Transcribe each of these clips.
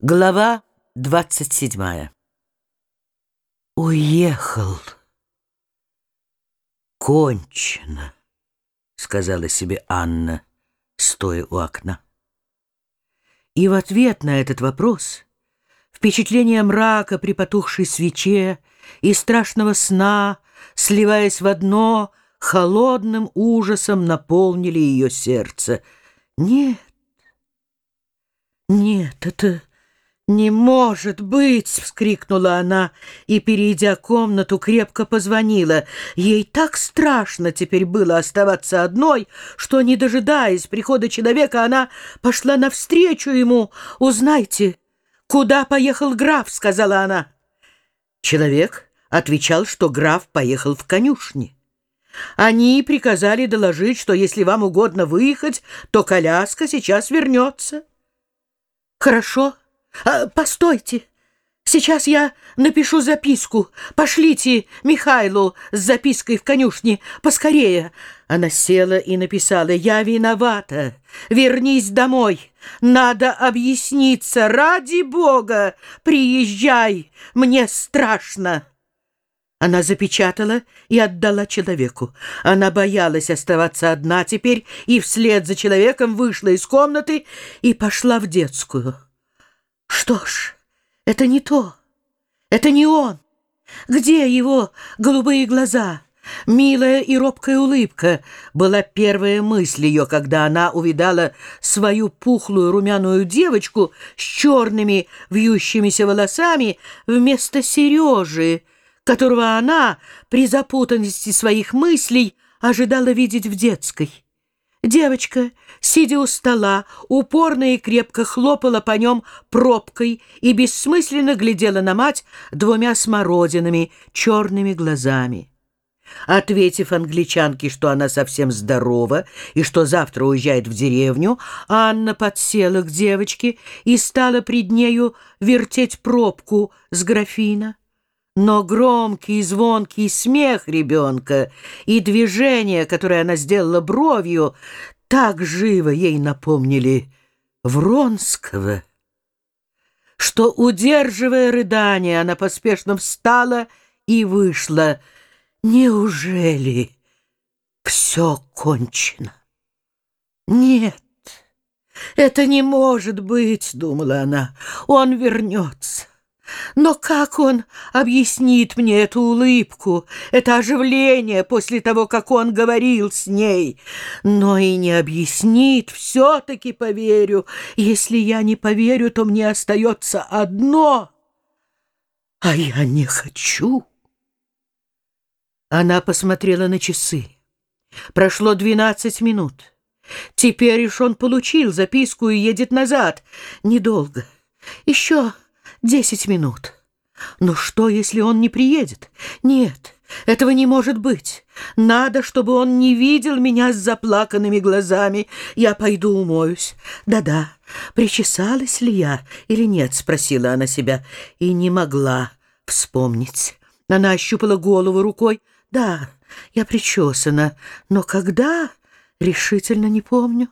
Глава двадцать седьмая. «Уехал. Кончено», — сказала себе Анна, стоя у окна. И в ответ на этот вопрос впечатление мрака при потухшей свече и страшного сна, сливаясь в одно, холодным ужасом наполнили ее сердце. «Нет, нет, это...» «Не может быть!» — вскрикнула она и, перейдя комнату, крепко позвонила. Ей так страшно теперь было оставаться одной, что, не дожидаясь прихода человека, она пошла навстречу ему. «Узнайте, куда поехал граф?» — сказала она. Человек отвечал, что граф поехал в конюшни. Они приказали доложить, что если вам угодно выехать, то коляска сейчас вернется. «Хорошо». А, «Постойте! Сейчас я напишу записку. Пошлите Михайлу с запиской в конюшне. Поскорее!» Она села и написала «Я виновата. Вернись домой. Надо объясниться. Ради Бога! Приезжай! Мне страшно!» Она запечатала и отдала человеку. Она боялась оставаться одна теперь и вслед за человеком вышла из комнаты и пошла в детскую. Что ж, это не то. Это не он. Где его голубые глаза? Милая и робкая улыбка была первая мысль ее, когда она увидала свою пухлую румяную девочку с черными вьющимися волосами вместо Сережи, которого она при запутанности своих мыслей ожидала видеть в детской. Девочка, сидя у стола, упорно и крепко хлопала по нем пробкой и бессмысленно глядела на мать двумя смородинами, черными глазами. Ответив англичанке, что она совсем здорова и что завтра уезжает в деревню, Анна подсела к девочке и стала пред нею вертеть пробку с графина. Но громкий звонкий смех ребенка и движение, которое она сделала бровью, так живо ей напомнили Вронского, что, удерживая рыдание, она поспешно встала и вышла. Неужели все кончено? Нет, это не может быть, думала она, он вернется. Но как он объяснит мне эту улыбку, это оживление после того, как он говорил с ней? Но и не объяснит, все-таки поверю. Если я не поверю, то мне остается одно, а я не хочу. Она посмотрела на часы. Прошло двенадцать минут. Теперь уж он получил записку и едет назад. Недолго. Еще... Десять минут. Но что, если он не приедет? Нет, этого не может быть. Надо, чтобы он не видел меня с заплаканными глазами. Я пойду умоюсь. Да-да, причесалась ли я или нет, спросила она себя, и не могла вспомнить. Она ощупала голову рукой. Да, я причесана, но когда, решительно не помню.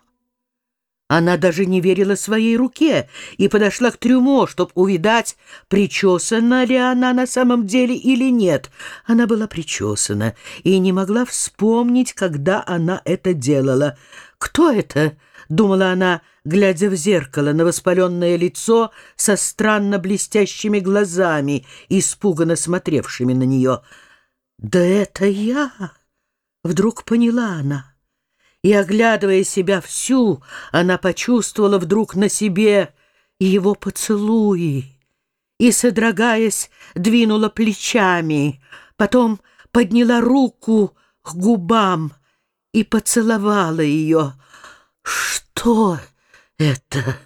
Она даже не верила своей руке и подошла к трюмо, чтобы увидать, причесана ли она на самом деле или нет. Она была причесана и не могла вспомнить, когда она это делала. «Кто это?» — думала она, глядя в зеркало на воспаленное лицо со странно блестящими глазами, испуганно смотревшими на нее. «Да это я!» — вдруг поняла она и, оглядывая себя всю, она почувствовала вдруг на себе его поцелуи и, содрогаясь, двинула плечами, потом подняла руку к губам и поцеловала ее. «Что это?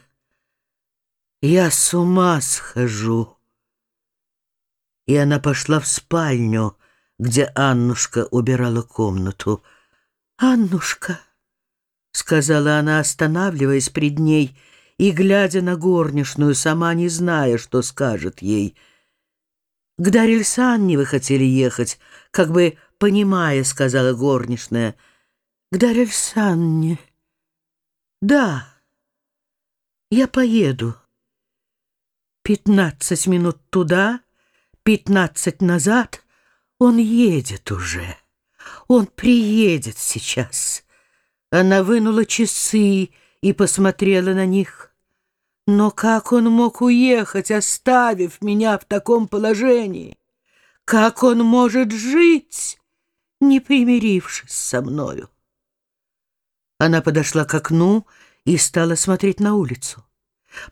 Я с ума схожу!» И она пошла в спальню, где Аннушка убирала комнату. «Аннушка!» Сказала она, останавливаясь пред ней и глядя на горничную, сама не зная, что скажет ей. «К Дарельсанне вы хотели ехать, как бы понимая», — сказала горничная. «К Дарельсанне? Да, я поеду». Пятнадцать минут туда, пятнадцать назад. Он едет уже. Он приедет сейчас. Она вынула часы и посмотрела на них. Но как он мог уехать, оставив меня в таком положении? Как он может жить, не примирившись со мною? Она подошла к окну и стала смотреть на улицу.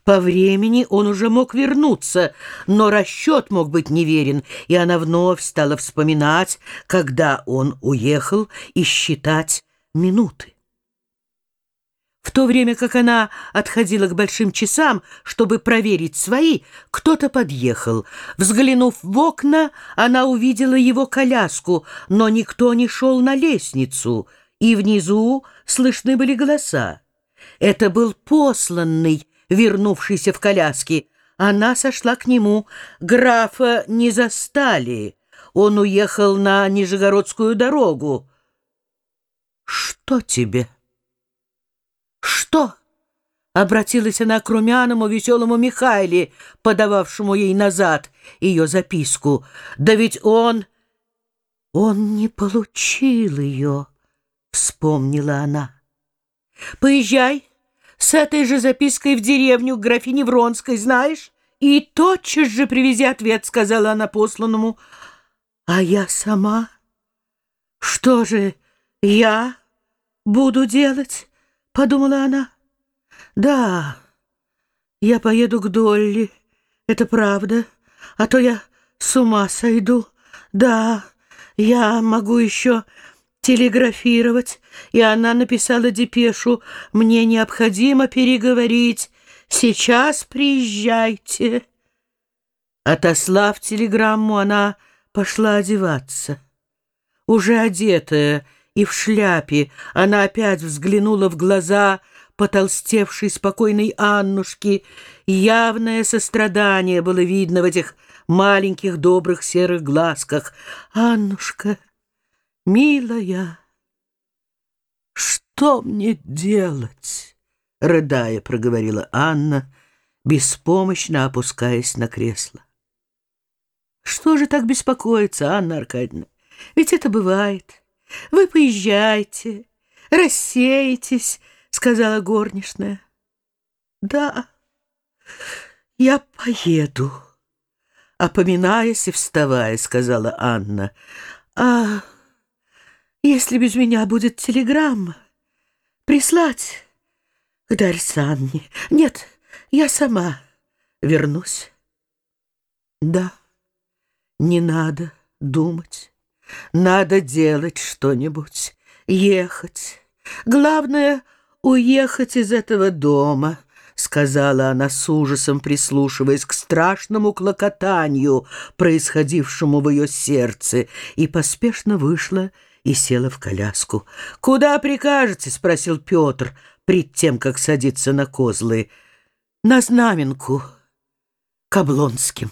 По времени он уже мог вернуться, но расчет мог быть неверен, и она вновь стала вспоминать, когда он уехал, и считать минуты. В то время как она отходила к большим часам, чтобы проверить свои, кто-то подъехал. Взглянув в окна, она увидела его коляску, но никто не шел на лестницу, и внизу слышны были голоса. Это был посланный, вернувшийся в коляске. Она сошла к нему. Графа не застали. Он уехал на Нижегородскую дорогу. «Что тебе?» «Что?» — обратилась она к румяному веселому Михайле, подававшему ей назад ее записку. «Да ведь он...» «Он не получил ее», — вспомнила она. «Поезжай с этой же запиской в деревню к графине Вронской, знаешь? И тотчас же привези ответ», — сказала она посланному. «А я сама? Что же я буду делать?» — подумала она. «Да, я поеду к Долли, это правда, а то я с ума сойду. Да, я могу еще телеграфировать, и она написала депешу. Мне необходимо переговорить. Сейчас приезжайте. Отослав телеграмму, она пошла одеваться. Уже одетая и в шляпе, она опять взглянула в глаза потолстевшей спокойной Аннушки. Явное сострадание было видно в этих маленьких добрых серых глазках. «Аннушка!» «Милая, что мне делать?» — рыдая, проговорила Анна, беспомощно опускаясь на кресло. «Что же так беспокоиться, Анна Аркадьевна? Ведь это бывает. Вы поезжайте, рассеетесь», — сказала горничная. «Да, я поеду», — опоминаясь и вставая, сказала Анна. «А...» Если без меня будет телеграмма, прислать к Дарье Санне. Нет, я сама вернусь. Да, не надо думать. Надо делать что-нибудь, ехать. Главное — уехать из этого дома, — сказала она с ужасом, прислушиваясь к страшному клокотанию, происходившему в ее сердце, и поспешно вышла и села в коляску. «Куда прикажете?» — спросил Петр, пред тем, как садиться на козлы. «На знаменку, к Облонским».